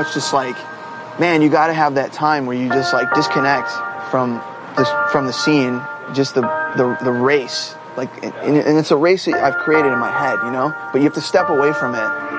it's just like, man, you got to have that time where you just like disconnect from this from the scene, just the the, the race. Like, and, and it's a race that I've created in my head, you know. But you have to step away from it